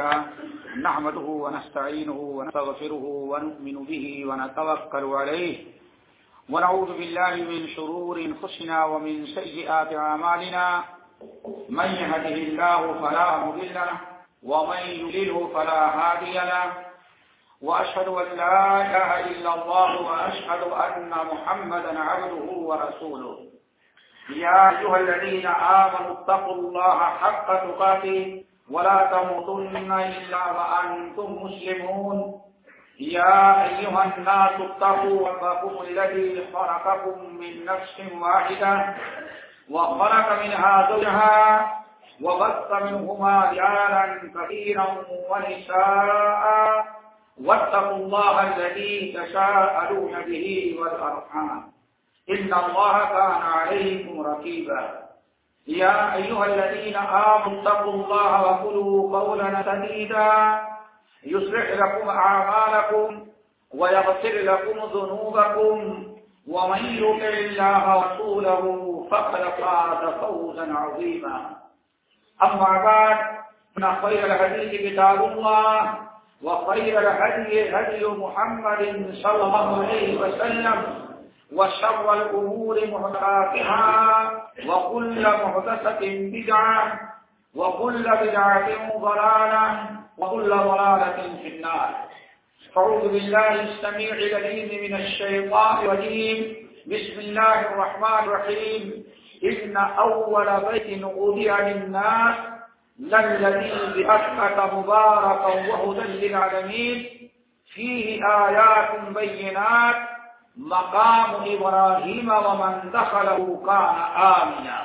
الله، نحمده ونستعينه ونستغفره ونؤمن به ونتوكل عليه. ونعوذ بالله من شرور انفسنا ومن سيئات اعمالنا من يهده الله فلا مضل له، ومن يضلله فلا هادي له. واشهد ان لا اله الا الله واشهد ان محمدا عبده ورسوله. يا ايها الذين امنوا اتقوا الله حق تقاته. ولا تموتن إلا وأنتم مسلمون. يا أيها الناس اتقوا ربكم الذي خلقكم من نفس واحدة وخلق منها زوجها وبث منهما رجالا كثيرا ونساء. واتقوا الله الذي تساءلون به والأرحام. إن الله كان عليكم رقيبا. يا أيها الذين آمنوا اتقوا الله وقلوا قولا سديدا. يصلح لكم أعمالكم ويغفر لكم ذنوبكم ومن يطع الله ورسوله فقد فاز فوزا عظيما. أما بعد من خير الحديث كتاب الله وخير الهدي هدي محمد صلى الله عليه وسلم. وشر الأمور محدثاتها وكل محدثة بدعة وكل بدعة ضلالة وكل ضلالة في النار. أعوذ بالله السميع العليم من الشيطان الرجيم. بسم الله الرحمن الرحيم. إن أول بيت وضع للناس للذي بأكة مباركا وهدى للعالمين. فيه آيات بينات مقام إبراهيم ومن دخله كان آمنا.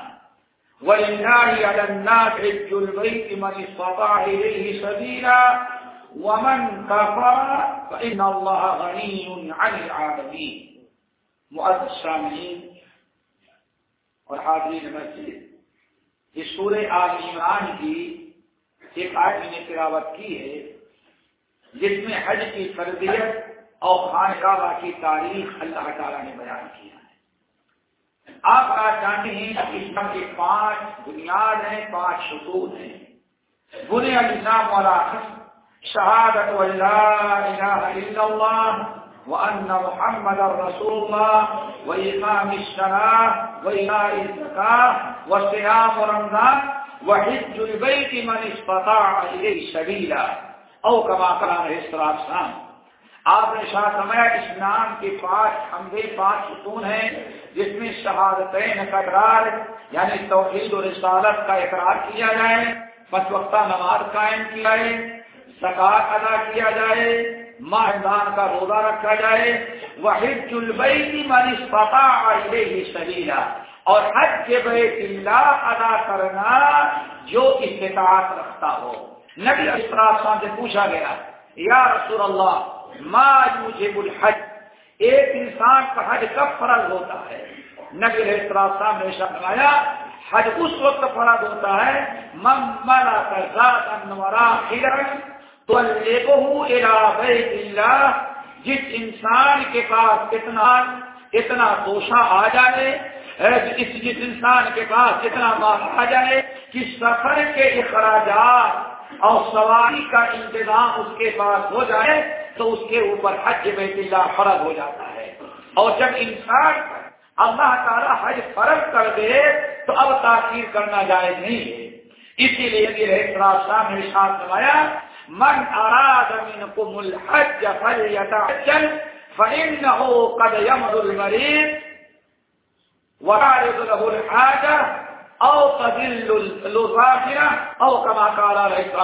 ولله على الناس حج البيت من استطاع إليه سبيلا. ومن كفر فإن الله غني عن العالمين. مؤذ السامعين اور حاضرین مسجد اس سورہ آل عمران کی ایک آیت میں نے تلاوت کی ہے، جس میں حج کی فرضیت اور خان کعبہ کی تاریخ اللہ تعالیٰ نے بیان کیا ہے۔ آپ آج جانتے ہیں اسلام کے پانچ بنیاد ہیں، پانچ ستون ہیں۔ بنے الاسلام والا شہادت اللہ وأن محمد رسول الله وإقام الصلاة وإيتاء الزكاة وصيام رمضان وحج البيت من استطاع إليه سبيلا أو كما قال عليه الصلاة والسلام آپ نے شاہ سمایا اس نام کے پانچ حمدے پانچ ستون ہیں، جس میں شہادتین کا اقرار یعنی توحید و رسالت کا اقرار کیا جائے پس وقتہ نماز قائم کیا جائے زکات ادا کیا جائے، ماہ رمضان کا روزہ رکھا جائے وہ حج البئی من استطاع الیہ سبیلا۔ اور حج کے بیت اللہ ادا کرنا جو استطاعت رکھتا ہو۔ نبی اسلام سے پوچھا گیا، یا رسول اللہ ما یوجب الحج۔ ایک انسان کا حج کب فرض ہوتا ہے۔ نبی علیہ السلام نے فرمایا، حج اس وقت فرض ہوتا ہے، من ملا ذات انورا خیرن تو بیت اللہ، جس انسان کے پاس اتنا اتنا توشا آ جائے اس جس انسان کے پاس اتنا مال آ جائے، کہ سفر کے اخراجات اور سواری کا انتظام اس کے پاس ہو جائے تو اس کے اوپر حج بیت اللہ فرض ہو جاتا ہے۔ اور جب انسان اللہ تعالیٰ حج فرض کر دے تو اب تاخیر کرنا جائز نہیں ہے۔ اسی لیے میرے شاہ نے ساتھ نمایا من اراد منكم الحج فليتعجل فإنه قد يمض المريض وعارض له الحاجة أو تذل الظاهرة أو كما قال عليه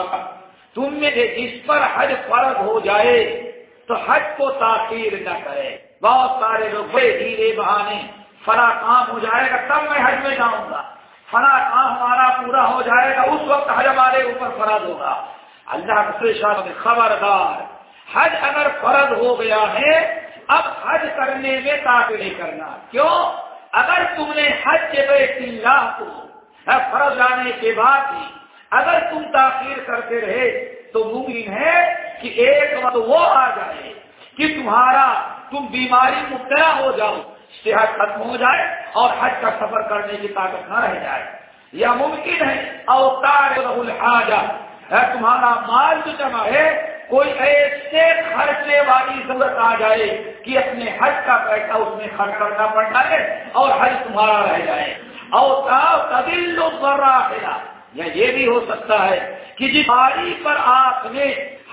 تم میں سے جس پر حج فرض ہو جائے تو حج کو تاخیر نہ کرے۔ بہت سارے لوگ بڑے ڈھیلے بہانے، فلاں کام ہو جائے گا تب میں حج میں جاؤں گا۔ فلاں کام ہمارا پورا ہو جائے گا، اس وقت حج ہمارے اوپر فرض ہوگا۔ اللہ میں خبردار، حج اگر فرض ہو گیا ہے، اب حج کرنے میں تاخیر کرنا۔ کیوں؟ اگر تم نے حج کے بیت اللہ کو فرض لانے کے بعد ہی اگر تم تاخیر کرتے رہے تو ممکن ہے کہ ایک وقت وہ آ جائے کہ تمہارا تم بیماری مبتلا ہو جاؤ، صحت ختم ہو جائے اور حج کا سفر کرنے کی طاقت نہ رہ جائے۔ یا ممکن ہے، اوتار الحاجہ تمہارا مال جو جمع ہے کوئی ایسے خرچے والی ضرورت آ جائے کہ اپنے حج کا پیسہ اس میں خرچ کرنا پڑتا ہے اور حج تمہارا رہ جائے۔ اور یا یہ بھی ہو سکتا ہے کہ جس باری پر آپ نے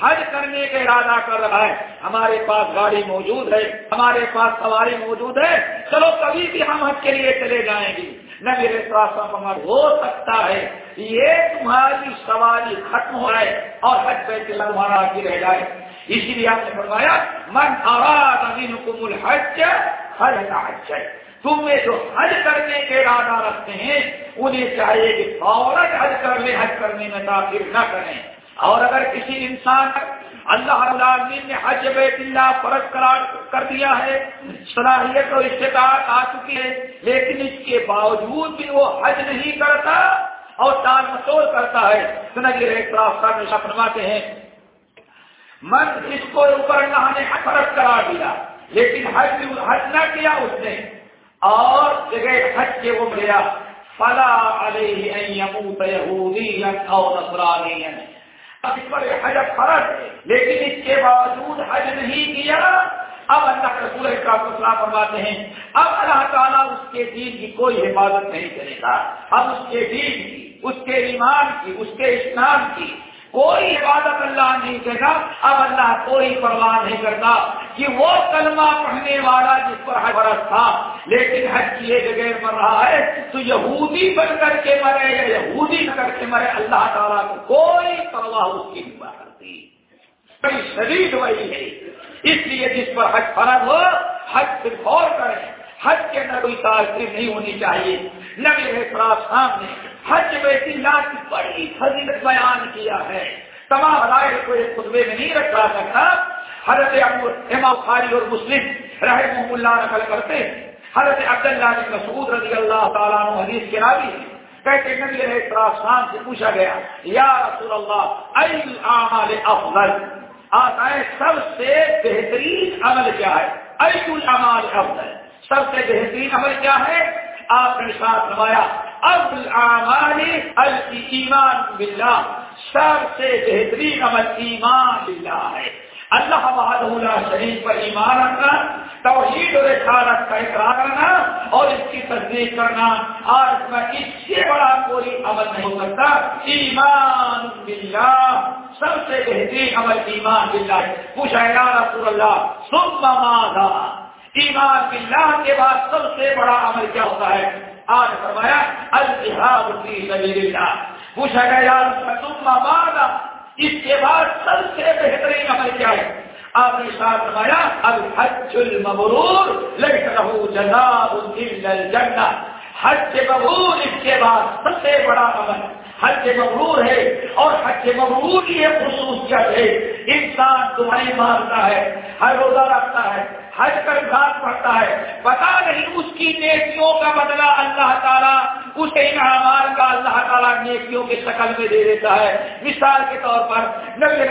حج کرنے کا ارادہ کر رہا ہے۔ ہمارے پاس گاڑی موجود ہے، ہمارے پاس سواری موجود ہے۔ چلو کبھی بھی ہم حج کے لیے چلے جائیں گے۔ نہ میرے ساتھ ہو سکتا ہے یہ تمہاری سواری ختم ہو جائے اور حج پہ تمہارا کی رہ جائے۔ اسی لیے آپ نے فرمایا، من آواز حکم الحج حج حج. تمہیں جو حج کرنے کے ارادہ رکھتے ہیں، انہیں چاہیے کہ فوراً حج کر لیں، حج کرنے میں تاخیر نہ کریں۔ اور اگر کسی انسان اللہ العالمین نے حج بیت اللہ فرض قرار کر دیا ہے۔ صلاحیت اور استطاعت آ چکی ہے، لیکن اس کے باوجود بھی وہ حج نہیں کرتا اور تان مسور کرتا ہے۔ سنگیر جی فرماتے ہیں، من اس کو اوپر اللہ نے فرض قرار دیا، لیکن حج حج نہ کیا اس نے، اور جگہ حج کے وہ گیا فلا علیہ یموت یہودیا او نصرانیا۔ اس پر حج فرض ہے لیکن اس کے باوجود حج نہیں کیا۔ اب اللہ رسول کا فسلہ فرماتے ہیں۔ اب اللہ تعالیٰ اس کے دین کی کوئی حفاظت نہیں کرے گا۔ اب اس کے دین کی، اس کے ایمان کی، اس کے اسلام کی کوئی عبادت اللہ نہیں کرتا، اب اللہ کوئی پرواہ نہیں کرتا کہ وہ کلمہ پڑھنے والا جس پر حج برس تھا، لیکن حج کیے بغیر مر رہا ہے، تو یہودی بن کر کے مرے یا یہودی بن کر کے مرے، اللہ تعالیٰ کو کوئی پرواہ اس کی نہیں کرتی۔ بڑی شدید وہی ہے۔ اس لیے جس پر حج فرض ہو، حج صرف اور کرے حج کے اندر کوئی تاثیر نہیں ہونی چاہیے۔ نبی صاحب نے حج بیت اللہ کی بڑی فضیلت بیان کیا ہے۔ تمام رائے کو ایک خطبے میں نہیں رکھا سکتا۔ حضرت ابو امام خاری اور مسلم رحم اللہ نقل کرتے ہیں۔ حضرت عبداللہ بن مسعود رضی اللہ تعالیٰ عنہ حدیث کے راوی ہیں۔ کہتے نبی علیہ السلام سے پوچھا گیا، یا رسول اللہ ای الاعمال افضل؟ آتا ہے سب سے بہترین عمل کیا ہے؟ ای الاعمال افضل؟ سب سے بہترین عمل کیا ہے؟ آپ نے ساتھ نمایا ایمان باللہ سب سے بہترین عمل ایمان باللہ ہے. اللہ بہاد شریف پر ایمان رکھنا، توحید و رسالت کا اقرار کرنا اور اس کی تصدیق کرنا. اور اس میں اس سے بڑا کوئی عمل نہیں ہو سکتا. ایمان باللہ. سب سے بہترین عمل ایمان باللہ ہے. پوچھا یا رسول اللہ سب ایمان باللہ کے بعد سب سے بڑا عمل کیا ہوتا ہے؟ آج فرمایا، الجہاد فی سبیل اللہ پوچھا گیا یار تم مانا اس کے بعد سب سے بہترین عمل کیا ہے؟ آپ نے ساتھ فرمایا، الحج المبرور لگ رہو جناب الجنہ حج مبرور، اس کے بعد سب سے بڑا عمل۔ حج مبرور ہے اور حج مبرور کی یہ خصوصیت ہے۔ انسان تمہاری مارتا ہے، ہر روزہ رکھتا ہے، حج کر ساتھ پڑتا ہے۔ پتا نہیں اس کی نیکیوں کا بدلہ اللہ تعالیٰ، اس انعامات کا اللہ تعالیٰ نیکیوں کی شکل میں دے دیتا ہے۔ مثال کے طور پر نبی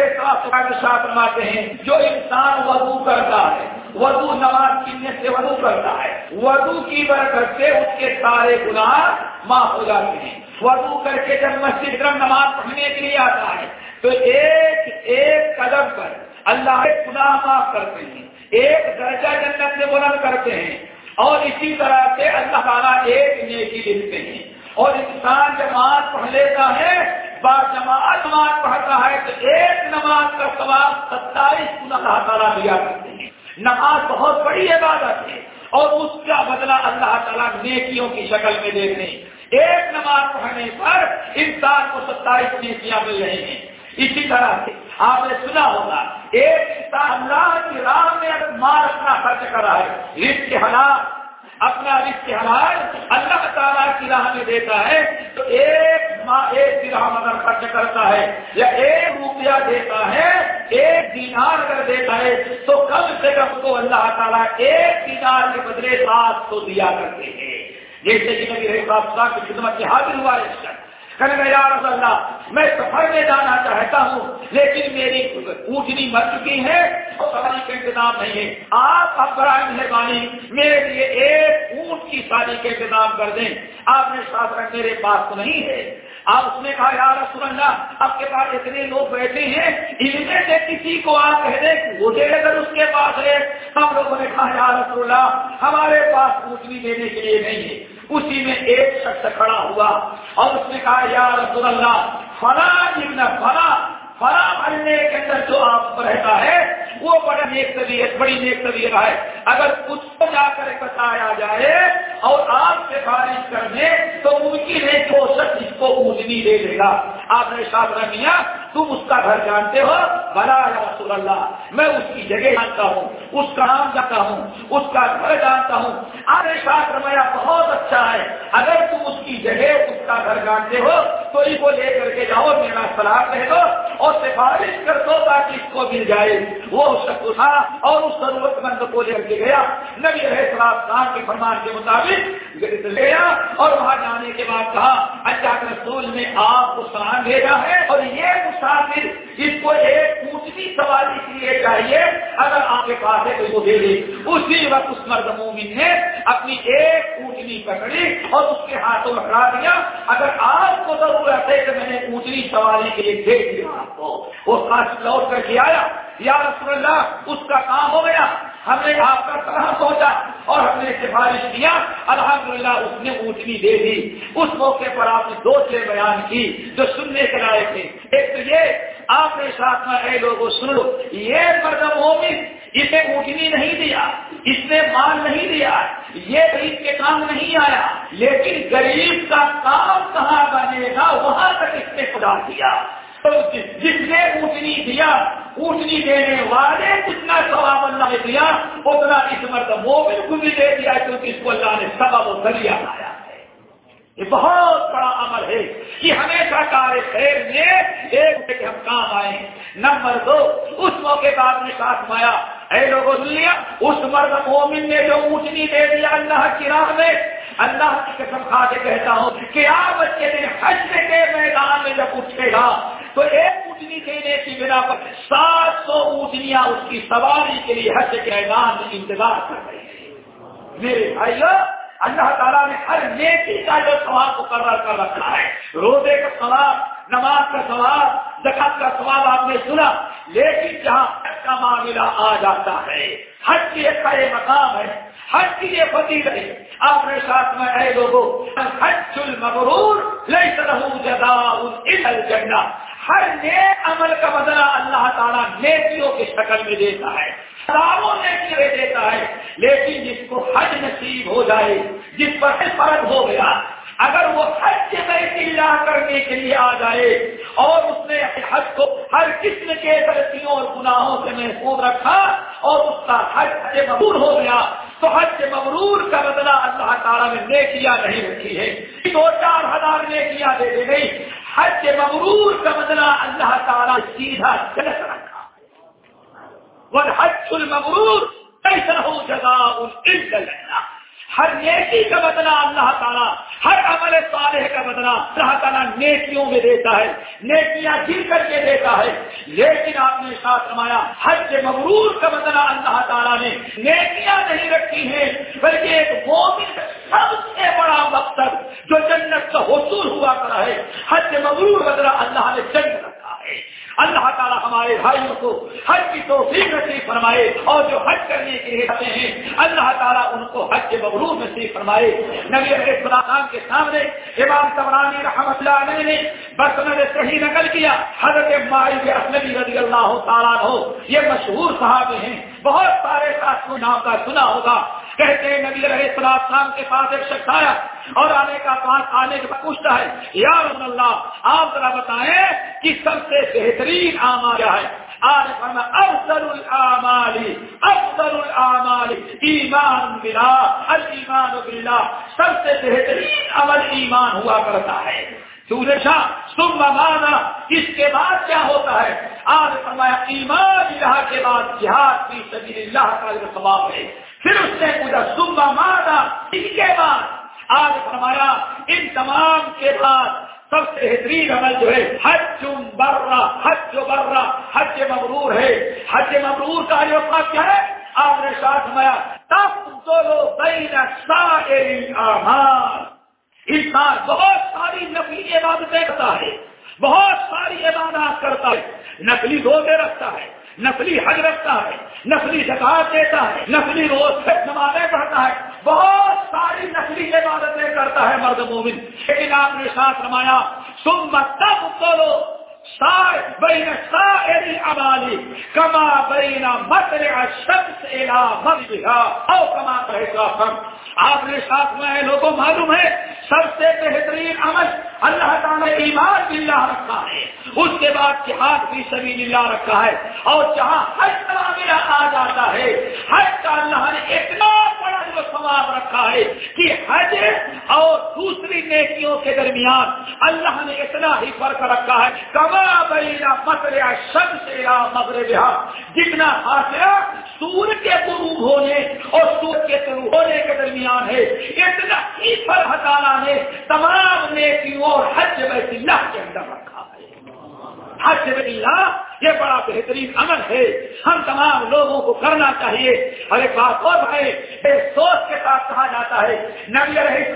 ساتھ فرماتے ہیں، جو انسان وضو کرتا ہے، وضو نماز کینے سے وضو کرتا ہے، وضو کی برکت سے اس کے سارے گناہ معاف ہو جاتے ہیں۔ وضو کر کے جب مسجد گرم نماز پڑھنے کے لیے آتا ہے، تو ایک ایک قدم پر اللہ گناہ معاف کرتے ہیں، ایک درجہ جنت سے بلند کرتے ہیں، اور اسی طرح سے اللہ تعالیٰ ایک نیکی لکھتے ہیں۔ اور انسان جماعت پڑھ لیتا ہے بار جماعت نماز پڑھتا ہے، تو ایک نماز کا ثواب ستائیس اللہ تعالیٰ دیا کرتے ہیں۔ نماز بہت بڑی عبادت ہے، اور اس کا بدلہ اللہ تعالیٰ نیکیوں کی شکل میں دیتے ہیں۔ ایک نماز پڑھنے پر انسان کو ستائیس نیکیاں مل رہی ہیں اسی طرح سے آپ نے سنا ہوگا، ایک انسان اللہ کی راہ میں مال اپنا خرچ کر رہا ہے رشت کے حالات اپنا رشت حالات اللہ تعالیٰ کی راہ میں دیتا ہے، تو ایک ماں ایک درہم اگر خرچ کرتا ہے یا ایک روپیہ دیتا ہے، ایک دینار اگر دیتا ہے، تو کم سے کم کو اللہ تعالیٰ ایک دینار کے بدلے سات سو دیا کرتے ہیں۔ جیسے کہ نبی صاحب کی خدمت کے حاضر ہوا ہے یا رسول اللہ، میں سفر میں جانا چاہتا ہوں، لیکن میری اونٹنی مر چکی ہے اور سواری کا انتظام نہیں ہے۔ آپ اب برائے مہربانی میرے لیے ایک اونٹ کی ساری کا انتظام کر دیں۔ آپ نے ساتھ میرے پاس تو نہیں ہے۔ آپ اس نے کہا، یا رسول اللہ، آپ کے پاس اتنے لوگ بیٹھے ہیں، ان میں سے کسی کو آپ کہہ دیں مجھے اگر اس کے پاس ہے ہم لوگوں نے کہا، یا رسول اللہ، ہمارے پاس پوچھنی دینے کے لیے نہیں ہے، اسی میں ایک شخص کھڑا ہوا اور اس نے کہا، یا رسول اللہ، فلاں ابن فلاں حرام بھرنے کے اندر جو آپ رہتا ہے، وہ بڑا نیک طبیعت، بڑی نیک طبیعت ہے۔ اگر اس کو جا کر بتایا جائے اور آپ سے خارج کر دے، تو ممکن ہے کہ وہ شخص اس کو اونجنی دے دے گا۔ آپ نے شاد رکھا تم اس کا گھر جانتے ہو؟ بلا یا رسول اللہ، میں اس کی جگہ جانتا ہوں۔ اس کا نام جانتا ہوں، اس کا گھر جانتا ہوں۔ آپ ساتھ رمایا بہت اچھا ہے۔ اگر تم اس کی جگہ اس کا گھر جانتے ہو، تو اس کو لے کر کے جاؤ، میرا سلاح کہہ دو اور سفارش کر دو تاکہ اس کو مل جائے۔ وہ شخص تھا اور اس ضرورت مند کو لے کر کے گیا۔ نبی رہے سلاب خان کے فرمان کے مطابق گیا اور وہاں جانے کے بعد کہا، اللہ کے رسول نے آپ کو سلام بھیجا ہے اور یہ مسافر اس کو ایک اونچی سواری کے لیے چاہیے، اگر آپ کے پاس ہے تو اس کو دے دے۔ اسی وقت اس مرد مومن نے اپنی ایک اونچنی پکڑی اور اس کے ہاتھوں میں دیا۔ اگر آپ کو ضرورت ہے کہ میں نے اونچنی سواری کے لیے دے دیا آپ کو وہ خاص لوٹ کر کے آیا۔ یا رسول اللہ، اس کا کام ہو گیا۔ ہم نے آپ کا سلام پہنچا اور ہم نے سفارش کیا۔ الحمدللہ، اس نے اونچنی دے دی۔ اس موقع پر آپ نے دو چیز بیان کی جو سننے کے لائق تھے ایک تو یہ آپ نے ساتھ میں اے لوگوں سن لو، یہ مرد مومن اسے اونچنی نہیں دیا، اس نے مان نہیں دیا، یہ غریب کے کام نہیں آیا، لیکن غریب کا کام کہاں بنے گا؟ وہاں تک اس نے خدا دیا۔ جس نے اونچنی دیا اونچنی دینے والے جتنا ثواب اللہ نے دیا، اتنا اس مرد مومن کو بھی دے دیا، کیونکہ اس کو اللہ نے سبب و ذریعہ لایا ہے یہ بہت بڑا عمل ہے کہ ہمیشہ کار خیر میں ایک کہ ہم کام آئے نمبر دو، اس موقع کا آپ نے ساتھ مایا اے لوگوں دنیا، اس مرد مومن نے جو اونچنی دے دیا اللہ کی راہ میں، اللہ کی قسم کھا کے کہتا ہوں کہ آپ کے دن حج کے میدان میں جب اٹھے گا، تو ایک اونچنی دینے کی بنا پر سات سو اونچنیاں اس کی سواری کے لیے حج کے میدان میں انتظار کر رہی ہیں۔ میرے بھائیو اللہ تعالیٰ نے ہر نیکی کا جو سواب مقرر کر رکھا ہے، روزے کا سوال نماز کا سوال زکات کا سوال آپ نے سنا، لیکن جہاں حج کا معاملہ آ جاتا ہے، حج کی ایک کا یہ مقام ہے۔ حج کی یہ فتیل ہے آپ نے ساتھ میں اے لوگوں حج المبرور لیس له جزاء الا الجنہ۔ ہر نیک عمل کا بدلہ اللہ تعالیٰ نیکیوں کی شکل میں دیتا ہے، ہزاروں نیکیاں دیتا ہے۔ لیکن جس کو حج نصیب ہو جائے، جس پر فرق ہو گیا، اگر وہ حج کے بیت اللہ کرنے کے لیے آ جائے اور اس نے حج کو ہر قسم کے غلطیوں اور گناہوں سے محفوظ رکھا اور اس کا حج حج مبور ہو گیا تو حج مبرور کا بدلہ اللہ تعالیٰ نے نیکیاں نہیں رکھی ہے دو چار ہزار نیکیاں دے دی گئی۔ حج مبرور کا بدلہ اللہ تعالیٰ سیدھا جلس رکھا۔ وہ حج المبرور کیسا ہو جگہ ہر نیکی کا بدلہ اللہ تعالیٰ، ہر عمل صالح کا بدلہ اللہ تعالیٰ نیکیوں میں دیتا ہے، نیکیاں گر کر کے دیتا ہے۔ لیکن آپ نے ساتھ رمایا حج مغرور کا بدلہ اللہ تعالیٰ نے نیکیاں نہیں رکھی ہیں، بلکہ ایک مومن سب سے بڑا مقصد جو جنت کا حصول ہوا کرا ہے حج مغرور بدلہ اللہ نے جنت رکھا اللہ تعالیٰ ہمارے بھائیوں کو حج کی توفیق نصیب فرمائے اور جو حج کرنے کے لیے آتے ہیں، اللہ تعالیٰ ان کو حج کے مغرور نصیب فرمائے۔ نبی علیہ السلام کے سامنے امام سبرانی رحمت اللہ علیہ نے بسند صحیح نقل کیا۔ حضرت مائی اسلمی رضی اللہ تعالیٰ ہو یہ مشہور صحابے ہیں۔ بہت سارے ساتھیوں نام کا سنا ہوگا۔ کہتے ہیں نبی علیہ السلام کے پاس ایک شخص آیا اور آنے کا پاس آنے کے بعد پوچھتا ہے، یا رسول اللہ، آپ ذرا بتائیں کہ سب سے بہترین آما کیا ہے؟ آج فرما افضل العمال افضل العمال ایمان بلا الایمان باللہ۔ سب سے بہترین عمل ایمان ہوا کرتا ہے۔ سورج شاہ سم مانا اس کے بعد کیا ہوتا ہے؟ آج فرمایا، ایمان اللہ کے بعد جہاد کی سبیل اللہ کا ثواب ہے۔ پھر اس نے پوچھا سم مانا اس کے بعد؟ آج فرمایا، ان تمام کے بعد سب سے بہترین عمل جو ہے، حج برا حج جو برا حج مبرور ہے۔ حج مبرور کا جو کیا ہے؟ آپ نے ساتھ مایا تب دونوں بین انسان بہت ساری نقلی عبادتیں کرتا ہے، بہت ساری عبادات کرتا ہے، نقلی روزے رکھتا ہے۔ نفلی حج رکھتا ہے نفلی زکات دیتا ہے نفلی روز سے نمازیں پڑھتا ہے، بہت ساری نفلی عبادتیں کرتا ہے مرد مومن۔ لیکن آپ نے ساتھ رمایا تم تب بولو بین سائر عبالی کما بین مطلع الشمس الى مغربها، او کما کہے آپ نے ساتھ میں ہے لوگوں معلوم ہے، سب سے بہترین عمل اللہ تعالیٰ ایمان بلّہ رکھا ہے۔ اس کے بعد جہاد بھی سبھی اللہ رکھا ہے۔ اور جہاں حج کا میرا آ جاتا ہے حج کا اللہ نے اتنا بڑا جو ثواب رکھا ہے کہ حج اور دوسری نیکیوں کے درمیان اللہ نے اتنا ہی فرق رکھا ہے۔ کما بینا مکریا سے مغرب جتنا حاصل سور کے غروب ہونے اور سور کے غروب ہونے کے درمیان ہے، اتنا ہی پر تعالیٰ نے تمام نیکیوں اور حج بیت اللہ کے اندر رکھا۔ حج اللہ، یہ بڑا بہترین عمل ہے۔ ہم تمام لوگوں کو کرنا چاہیے۔ اور ایک بات اور بھائی سوچ کے ساتھ کہا جاتا ہے۔ نبی رہی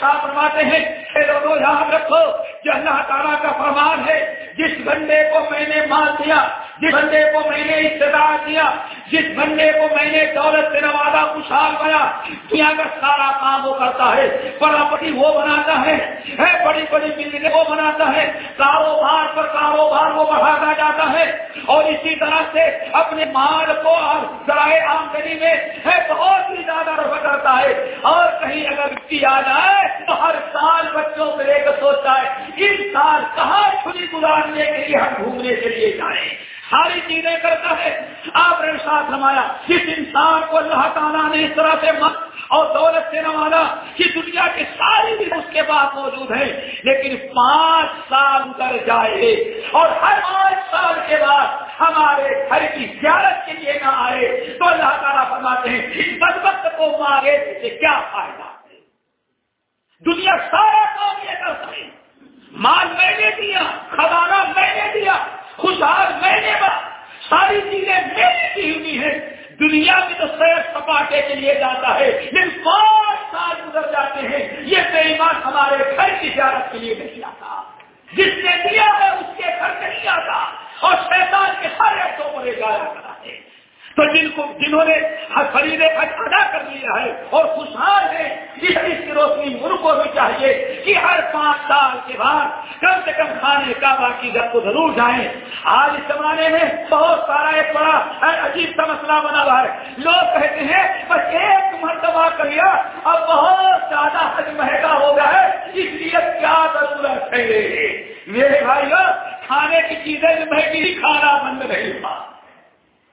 شاہ فرماتے ہیں لوگوں، یاد رکھو کہ اللہ تعالیٰ کا فرمان ہے، جس بندے کو میں نے مار دیا جس بندے کو میں نے ابتدار دیا، جس بندے کو میں نے دولت سے نوازا، خوشحال بنا، دنیا کا سارا کام وہ کرتا ہے پراپرٹی وہ بناتا ہے بڑی بڑی بلڈنگ وہ بناتا ہے، کاروبار پر کاروبار وہ بڑھاتا جاتا ہے، اور اسی طرح سے اپنے مال کو اور ذرائع آمدنی میں ہے بہت ہی زیادہ رفع کرتا ہے، اور کہیں اگر کیا جائے تو ہر سال بچوں کو لے کر سوچتا ہے، اس سال کہاں چھری گزارنے کے لیے، ہم گھومنے کے لیے جائیں۔ ساری چیزیں کرتا ہے۔ آپ نے ساتھ رمایا جس انسان کو اللہ تعالیٰ نے اس طرح سے مت اور دولت سے نوالا کہ دنیا کے ساری بھی اس کے بعد موجود ہیں لیکن پانچ سال اتر جائے اور ہر پانچ سال کے بعد ہمارے گھر کی زیارت کے لیے نہ آئے، تو اللہ تعالیٰ فرماتے ہیں، اس بدبخت کو مارے سے کیا فائدہ؟ ہے دنیا سارا کام یہ کر سکے مال میں نے دیا، خزانہ میں نے دیا خوشحال میں نے ساری چیزیں میری کی ہوئی ہیں۔ دنیا میں تو سیر سپاٹے کے لیے جاتا ہے، لیکن پانچ سال گزر جاتے ہیں۔ یہ بے ایمان ہمارے گھر کی زیارت کے لیے نہیں آتا۔ جس نے دیا ہے، اس کے گھر نہیں آتا۔ اور شیطان کے سارے حصوں کو لے جایا کرا ہے۔ تو جن کو جنہوں نے خرید حج ادا کر لیا ہے اور خوشحال ہے اس کی روشنی ملک کو بھی چاہیے کہ ہر پانچ سال کے بعد کم سے کم کھانے کا باقی گھر کو ضرور جائیں۔ آج اس زمانے میں بہت سارا ایک بڑا عجیب سا مسئلہ بنا ہوا ہے۔ لوگ کہتے ہیں، بس ایک مرتبہ کر لیا، اب بہت زیادہ حج مہنگا ہو گیا ہے، اس لیے کیا ضرورت ہے؟ میرے بھائی کھانے کی چیزیں مہنگی، کھانا بند نہیں ہوا۔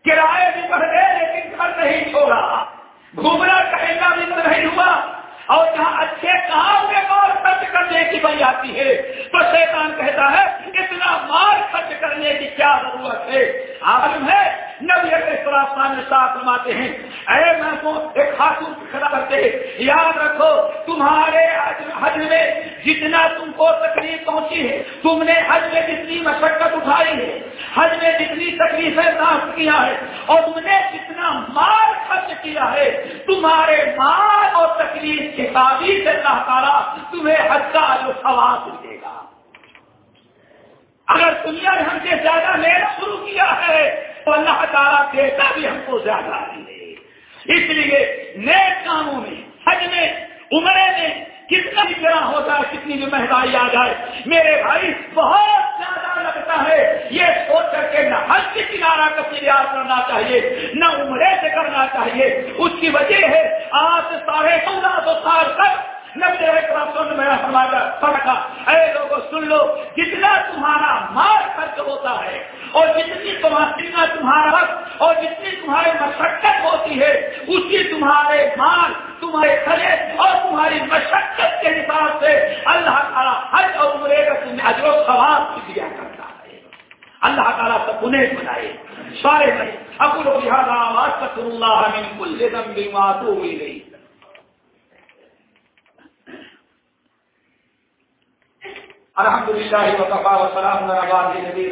کرائے بھی بڑھ گئے لیکن گھر نہیں چھوڑا۔ گھومنا ٹہلنا بھی نہیں ہوا۔ اور جہاں اچھے کام میں مال خرچ کرنے کی بن جاتی ہے۔ تو شیطان کہتا ہے، اتنا مال خرچ کرنے کی کیا ضرورت ہے؟ عالم ہے، نبی نے ساتھ رماتے ہیں، اے میں کو ایک خاتون کھڑا کرتے یاد رکھو، تمہارے حج میں جتنا تم کو تکلیف پہنچی ہے، تم نے حج میں جتنی مشقت اٹھائی ہے، حج میں جتنی تکلیفیں صاف کیا ہے، اور تم نے جتنا مال خرچ کیا ہے۔ تمہارے مال اور تکلیف کے تعبیر سے اللہ تعالیٰ تمہیں حج کا جو سوال دے گا۔ اگر دنیا نے ہم سے زیادہ لینا شروع کیا ہے، تو اللہ تعالیٰ دیتا بھی ہم کو زیادہ اس لیے نئے کاموں میں، حج میں، عمرے میں کتنا بھی گرا ہوتا ہے، کتنی بھی مہنگائی آ جائے۔ میرے بھائی، بہت زیادہ لگتا ہے۔ یہ سوچ کر کے نہ حج کی کنارہ کا تیار کرنا چاہیے، نہ عمرے سے کرنا چاہیے۔ اس کی وجہ ہے، آج ساڑھے چودہ سو سال تک اے لوگوں سن لو، جتنا تمہارا مار خرچ ہوتا ہے، اور جتنی تمہارا تمہارا وقت اور جتنی تمہاری مشقت ہوتی ہے، اسی تمہارے مال، تمہارے کھڑے اور تمہاری مشقت سے اللہ تعالیٰ حج اور عمرے کا تمہیں حج و ثواب دیا کرتا ہے۔ اللہ تعالیٰ سب انہیں بنائے۔ سارے بھائی ابو لہٰذا اللہ من کل ذنب ما تو ہوئی گئی الحمد للہ وقفا وسلام نبی نبی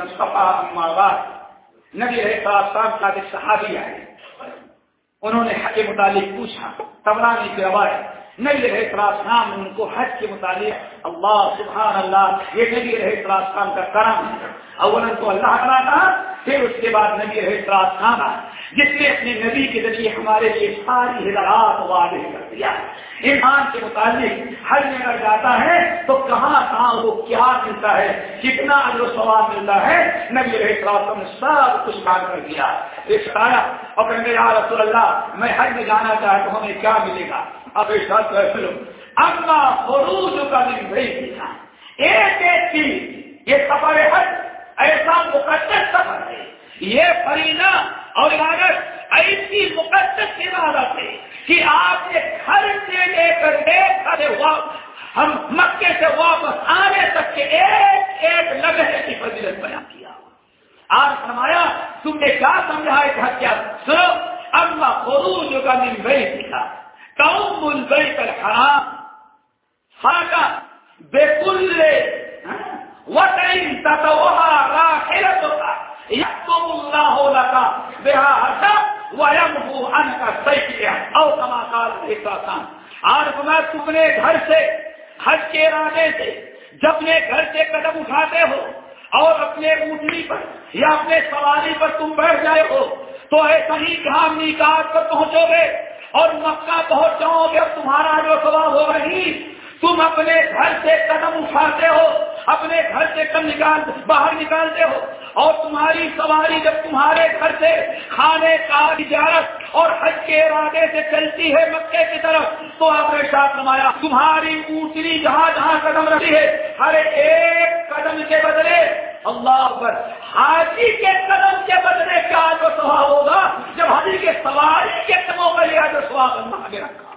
نبی صحابی آئے۔ انہوں نے حج کے متعلق پوچھا، تبرانی کی روایت نبی رہے نے ان کو حج کے متعلق. اللہ سبحان اللہ، یہ نبی رہے خان کا کرم. اول تو اللہ تعالیٰ کہا پھر اس کے بعد نبی رہے خان جس نے اپنے نبی کے ذریعے ہمارے لیے ساری ہدایات واضح کر دیا. انسان کے متعلق حج میں اگر جاتا ہے تو کہاں کہاں وہ کیا ملتا ہے، کتنا اجر و ثواب ملتا ہے نبی رہے نے سب کچھ بات کر دیا. ایک آیا اور میرا رسول اللہ، میں حج میں جانا چاہتا ہوں، ہمیں کیا ملے گا؟ اب اما فروج کا دن بھائی ایک ایک چیز یہ سفر ہے۔ ایسا مقدس سفر ہے۔ یہ فرینا اور عبادت ایسی مقدس عبادت ہے کہ آپ نے گھر سے لے کر ایک ہم مکے سے واپس آنے تک کے ایک ایک لگے کی فضیلت بیان کیا۔ آج فرمایا، تم نے کیا سمجھا ہے؟ کیا؟ سو اما فروج کا دن بھائی دکھا قوم البيت الحرام. فاقا بكل وطن تتوها راحلتك يكتب الله لك بها حتى ويمحو عنك السيئة. او كما قال الانسان عارف میں تم نے گھر سے، حج کے ارادے سے، جب نے گھر سے قدم اٹھاتے ہو اور اپنے اونٹنی پر یا اپنے سواری پر تم بیٹھ جائے ہو، تو ایسا ہی جہاں نکاح پر پہنچو گے۔ اور مکہ پہنچ جاؤ گے اب تمہارا جو سوال ہو رہی، تم اپنے گھر سے قدم اٹھاتے ہو، اپنے گھر سے قدم نکال، باہر نکالتے ہو، اور تمہاری سواری جب تمہارے گھر سے کھانے کا تجارت اور حج کے ارادے سے چلتی ہے مکے کی طرف، تو آپ نے ساتھ نمایا تمہاری اونٹنی جہاں جہاں قدم رکھی ہے، ہر ایک قدم کے بدلے اللہ پر حاجی کے قدم کے بدلے کا جو سواب ہوگا، جب حاجی کے سواری کے قدموں پر لیا جو سواب اللہ آگے رکھا۔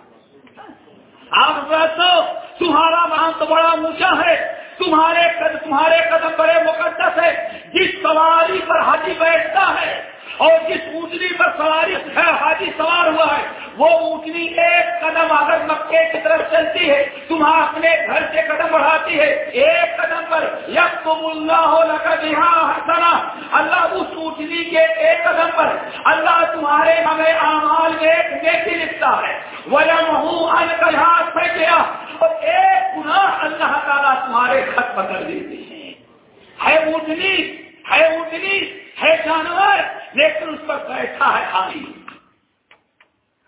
آپ ویسو تمہارا مان تو بڑا اونچا ہے۔ تمہارے قدم تمہارے قدم بڑے مقدس ہے جس سواری پر حاجی بیٹھتا ہے اور جس اونچنی پر سواری ہے، حاجی سوار ہوا ہے، وہ اونچنی ایک قدم اگر مکے کی طرف چلتی ہے تمہارا اپنے گھر سے قدم بڑھاتی ہے۔ ایک قدم پر یک تم اللہ ہو لگا حسنا اللہ کے ایک قدم پر اللہ تمہارے ہمیں اعمال میں ایک نیکی لکھتا ہے۔ ان ہاتھ پھینک گیا اور ایک گناہ اللہ تعالیٰ تمہارے خط پکڑ دیتے ہیں۔ ہے اونچنی ہے اونچنی ہے جانور، لیکن اس پر بیٹھا ہے آئی۔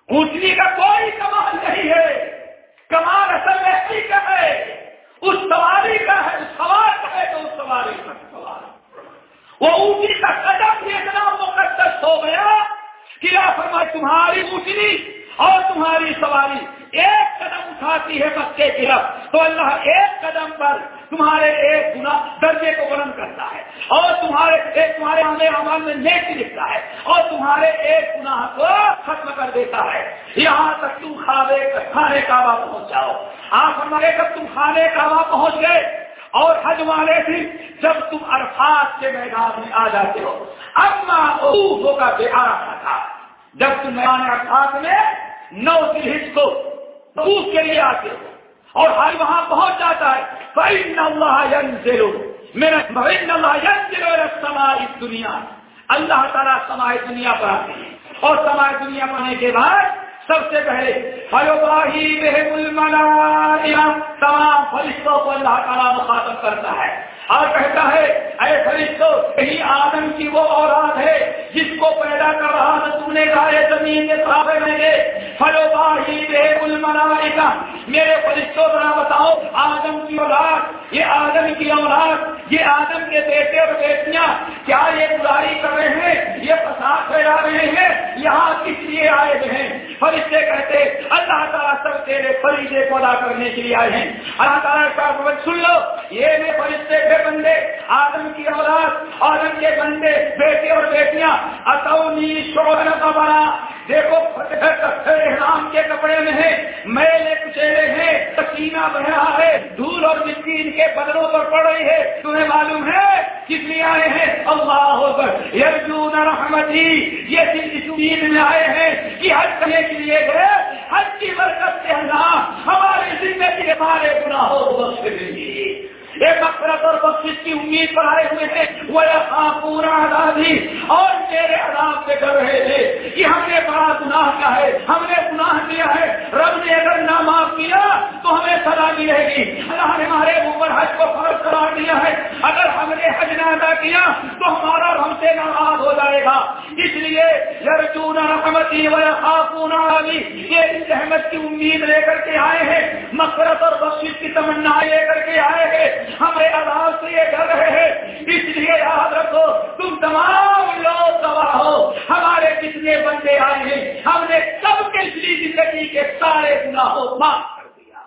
اونچنی کا کوئی کمال نہیں ہے۔ کمال اصل میں کا ہے۔ اس سواری کا ہے اس سوار کا ہے تو اس سواری کا سوار۔ وہ اونچی کا قدم بھی اتنا مقدس ہو گیا۔ کہ فرما تمہاری اونچنی اور تمہاری سواری۔ ایک قدم اٹھاتی ہے مکے کی طرف تو اللہ ایک قدم پر تمہارے ایک گنا درجے کو بلند کرتا ہے۔ اور تمہارے ایک تمہارے عمل میں نیک لکھتا ہے۔ اور تمہارے ایک گناہ کو ختم کر دیتا ہے۔ یہاں تک تم کھانے کھانے کا پہنچ جاؤ۔ آپ ہمارے جب تم کھانے کا پہنچ گئے اور حج والے بھی جب تم عرفات کے میدان میں آ جاتے ہو، اما اوفو کا بہار تھا جب تم میدان عرفات میں نو دل کو اس کے لیے آتے ہو اور ہر وہاں پہنچ جاتا ہے میرا سماج دنیا اللہ تعالیٰ سماج دنیا پر آتے ہیں۔ اور سماج دنیا پر کے بعد سب سے پہلے تمام فرشتوں کو اللہ تعالیٰ مخاطب کرتا ہے۔ اور کہتا ہے، اے فرشتوں یہی آدم کی وہ اولاد ہے جس کو پیدا کر رہا تھا تم نے گائے زمین کے صحابے میں نے. فلو باہی بے الملائکہ، میرے فرشتوں ذرا بتاؤ، آدم کی اولاد، یہ آدم کی اولاد، یہ آدم کے بیٹے اور بیٹیاں کیا یہ گزاری کر رہے ہیں، یہ فساد پھیلا رہے ہیں، یہاں کس لیے آئے ہوئے ہیں؟ فرشتے کہتے، اللہ تعالیٰ سب تیرے فریضے کو ادا کرنے کے لیے آئے ہیں. اللہ تعالیٰ کا سن لو، یہ میں فرشتے کے بندے، آدم کی اولاد، آدم کے بندے، بیٹے اور بیٹیاں اتونی شوہر کا بنا دیکھو احرام کے کپڑے میں ہے میلے کچیلے ہیں پسینہ بہ رہا ہے، دھول اور مٹی ان کے بدلوں پر پڑ رہی ہے۔ تمہیں معلوم ہے کس لیے آئے ہیں؟ اللہ ہو کر یرجون رحمتی۔ یہ دن اس امید میں آئے ہیں کہ حج کرنے کے لیے گئے۔ حج کی برکت سے اللہ ہماری زندگی ہمارے گناہوں کو بخش دیں گے ایک اور بخش کی امید پر آئے ہوئے تھے وہ پورا آزادی اور میرے عذاب سے کر رہے تھے کہ ہم نے بڑا گناہ کیا ہے، ہم نے گناہ کیا ہے۔ رب نے اگر نہ معاف کیا تو ہمیں سزا ملے گی۔ اللہ نے ہمارے اوپر حج کو فرض قرار دیا ہے۔ اگر ہم نے حج نہ ادا کیا تو ہمارا ہم سے ناراض ہو جائے گا۔ اس لیے یرجون رحمتی و یہ رحمت کی امید لے کر کے آئے ہیں۔ مفرت اور بخش کی تمنا لے کر ہمیں آئے سے یہ ڈر رہے ہیں اس لیے یاد رکھو، تم تمام لوگ گواہ ہو۔ ہمارے کتنے بندے آئے ہیں، ہم نے سب کے زندگی کے سارے گناہوں معاف کر دیا۔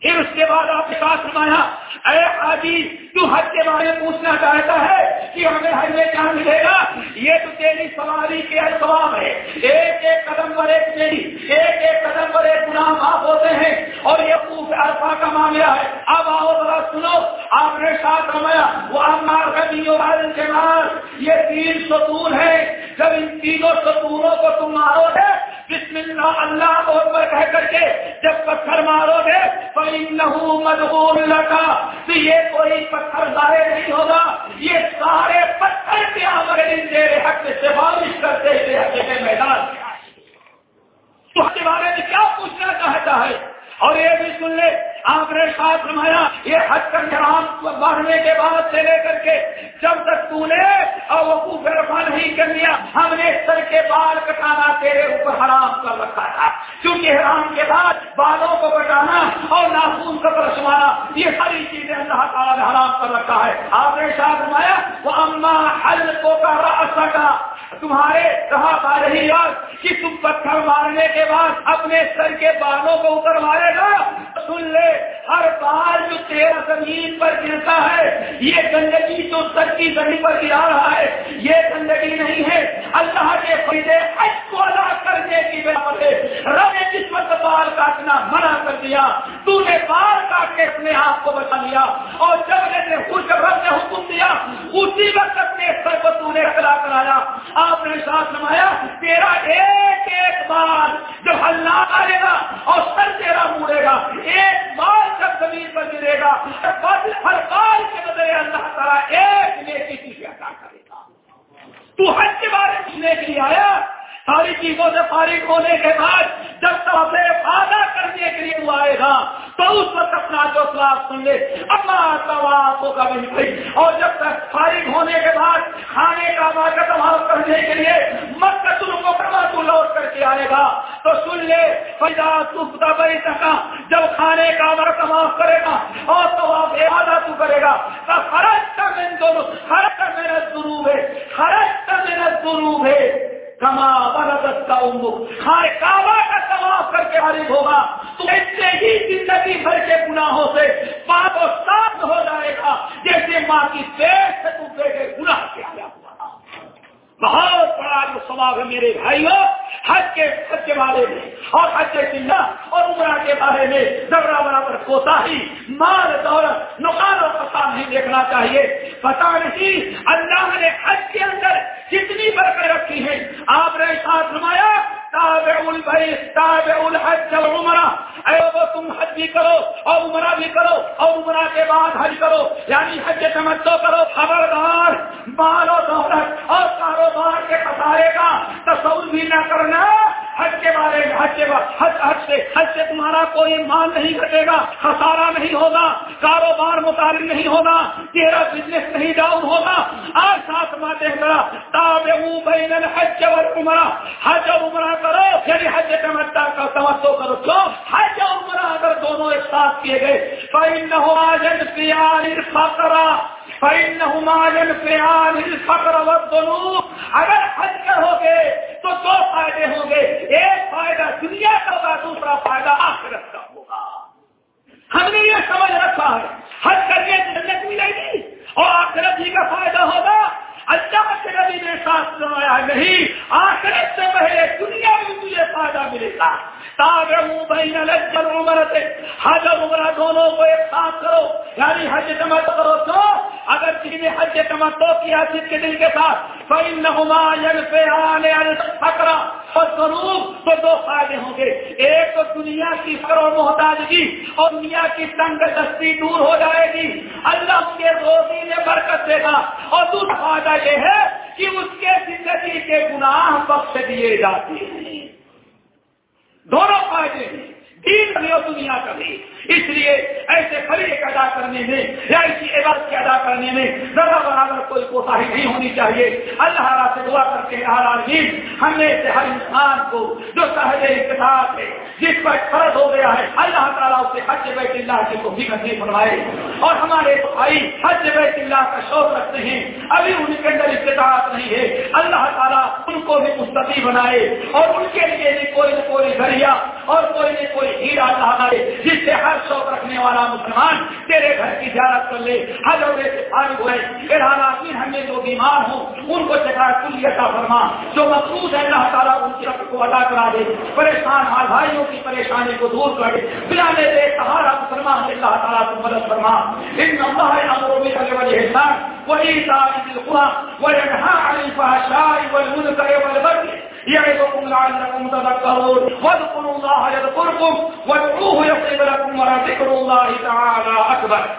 پھر اس کے بعد آپ کے پاس سنایا اے حاجی تو حج کے بارے میں پوچھنا چاہتا ہے کہ ہمیں حج میں کیا ملے گا؟ یہ تو تیری سواری کے الفام ہے ایک ایک قدم پر ایک تیری، ایک ایک قدم پر ایک گناہ معاف ہوتے ہیں اور یہ خوب الفا کا معاملہ ہے۔ اب آؤ ذرا سنو، آپ نے ساتھ رمایا وہ امار کبھی یہ تین ستون ہے جب ان تینوں ستونوں کو تم مارو گے، بسم اللہ اللہ اکبر کہہ کر کے جب پتھر مارو گے، فَإِنَّهُ مَدْغُولٌ لَكَ۔ تو یہ کوئی پتھر ظاہر نہیں ہوگا۔ یہ سارے پتھر کے ہمارے تیرے حق سے سفارش کرتے ہوئے حق میدان تو کے بارے میں کیا پوچھنا چاہتا ہے؟ اور یہ بھی سن لے۔ آپ نے ساتھ رمایا یہ حج کر حرام بڑھنے کے بعد سے لے کر کے جب تک تو نے اور وقوف رفا نہیں کر لیا ہم نے سر کے بال کٹانا تیرے اوپر حرام کر رکھا تھا۔ کیونکہ حرام کے بعد بالوں کو کٹانا اور ناخون کو رسوانا یہ ساری چیزیں اللہ تعالیٰ نے حرام کر رکھا ہے۔ آپ نے ساتھ رمایا وہ اما حل کو کا تمہارے کہا پا رہی یاد کہ تم پتھر مارنے کے بعد اپنے سر کے بالوں کو اتر مارے گا؟ سن لے۔ ہر بار جو تیرا زمین پر گرتا ہے، یہ گندگی جو سر کی زمین پر گرا رہا ہے۔ یہ گندگی نہیں ہے۔ اللہ کے فائدے حج کو ادا کرنے کی بنا سے رب نے جس وقت بال کاٹنا منع کر دیا۔ تو نے بال کاٹ کے اپنے آپ کو بچا لیا۔ اور جب نے خوش رب نے حکم دیا، اسی وقت اپنے سر کو تو نے اخلا کرایا آپ نے ساتھ نمایا تیرا ایک ایک بار جب اللہ آئے گا اور سر تیرا مڑے گا ایک بال جب دے گا ہر بال کے بدلے اللہ تعالیٰ ایک نیکی کی عطا کرے گا۔ تو حج کے بارے میں سننے کے لیے آیا۔ ساری چیزوں سے فارغ ہونے کے بعد جب تک اپنے فائدہ کرنے کے لیے وہ آئے گا، تو اس وقت اپنا جو خلاف سن لے۔ اپنا تو کبھی نہیں۔ اور جب تک فارغ ہونے کے بعد کھانے کا کا تباہ کرنے کے لیے مت کو کروا تو لوٹ کر کے آئے گا، تو سن لے۔ پیدا سکتا بڑی سکا جب کھانے کا مر تباہ کرے گا اور تو آپ ارادہ تو کرے گا تو خرچ کا من دونوں خرچ کا محنت ضرور ہے خرچ کا محنت ضرور ہے کما برکت کا ہر کعبہ کا طواف کر کے فارغ ہوگا۔ تو ایسے ہی زندگی بھر کے گناہوں سے پاک و صاف ہو جائے گا۔ جیسے ماں کی پیٹ سے تم بیٹے گناہ کیا ہوا۔ بہت بڑا جو سواب ہے میرے بھائیوں حج کے حج کے بارے میں اور حج کے چنہ اور عمرہ کے بارے میں زبرا برابر کوتا ہی مال، دولت نقان اور پتا نہیں دیکھنا چاہیے۔ پتا نہیں، اللہ نے حج کے اندر کتنی برقیں رکھی ہے آپ نے ساتھ نمایا تابع البئی تابع الحج عمرہ اے وہ تم حج بھی کرو اور عمرہ بھی کرو اور عمرہ کے بعد حج کرو۔ یعنی حج تمتو کرو۔ خبردار، مال و دولت اور کاروبار کے خسارے کا تصور بھی نہ کرنا۔ حج کے بارے میں، حج کے بعد، حج حج سے حج سے تمہارا کوئی مال نہیں گھٹے گا، خسارہ نہیں ہوگا، کاروبار متعلق نہیں ہوگا، تیرا بزنس نہیں ڈاؤن ہوگا۔ آج ساتھ ماں دیکھ رہا بین الحج والعمرہ۔ حج اور عمرہ کرو یعنی حج تمتا کا توجہ کرو۔ کیوں؟ حج اور عمرہ اگر دونوں ایک ساتھ کیے گئے فَإِنَّهُ آجَنْ فِيَانِ الْفَقْرَ۔ فَإِنَّهُ مَاجَنْ فِيَانِ الْفَقْرَ وَالْضُنُوبِ اگر حج کرو گے تو دو فائدے ہوں گے۔ ایک فائدہ دنیا کا ہوگا، دوسرا فائدہ آخرت کا ہوگا۔ ہم نے یہ سمجھ رکھا ہے۔ حج کرنے جنت ملے گی اور آخرت جی کا فائدہ ہوگا۔ اللہ کے نبی نے ساتھ سنایا نہیں، آخرت سے پہلے دنیا میں تجھے فائدہ ملے گا بین لجل عمرت حج اور عمرہ دونوں کو ایک ساتھ کرو۔ یعنی حج تمت کرو تو، اگر کسی نے حج تمتو کیا جس کے دل کے ساتھ، فَإِنَّهُمَا يَنْفِعَانِ الْفَقْرَ۔ وَالْضُنُوبِ تو دو فائدے ہوں گے۔ ایک تو دنیا کی فر محتاجگی اور دنیا کی تنگ دستی دور ہو جائے گی۔ اللہ کے روزی میں برکت دے گا۔ اور دوسرا فائدہ یہ ہے کہ اس کے زندگی کے گناہ بخش دیے جاتے ہیں۔ دونوں فائدے ہیں۔ دین بھی اور دنیا کا بھی۔ اس لیے ایسے فریق ادا کرنے میں یا ایسی عبادت ادا کرنے میں ذرا برابر کوئی کوتاہی نہیں ہونی چاہیے۔ اللہ تعالیٰ سے دعا کرتے ہیں عالمین، ہم نے سے ہر انسان کو جو صاحب اقتصاد ہے جس پر فرض ہو گیا ہے، اللہ تعالیٰ اسے حج بیت اللہ کی کو بھی نصیب بنوائے اور ہمارے بھائی حج بیت اللہ کا شوق رکھتے ہیں، ابھی ان کے اندر استطاعت نہیں ہے۔ اللہ تعالیٰ ان کو بھی مستقی بنائے اور ان کے لیے بھی کوئی نہ کوئی ذریعہ اور کوئی نہ کوئی ہیرا چاہتا ہے جس سے ہر شوق رکھنے والا مسلمان تیرے گھر کی زیارت کر لے۔ ہر روزے سے فارغ ہوئے۔ پھر حالات ہمیں جو بیمار ہوں، ان کو چکا کلی فرما۔ جو مقصود ہے، اللہ تعالیٰ ان کی رقم کو ادا کرا دے۔ پریشان مال بھائیوں کی پریشانی کو دور کر دے۔ بلا لے دے سہارا مسلمان اللہ تعالیٰ کو مدد فرما۔ ان اللہ امروں میں کرنے والے احسان وہی تعلیم القرآن عن الفحشاء والمنکر والبغي يعظكم لعلكم تذكرون واذكروا الله يذكركم وادعوه يصيب لكم ولذكر الله تعالى أكبر.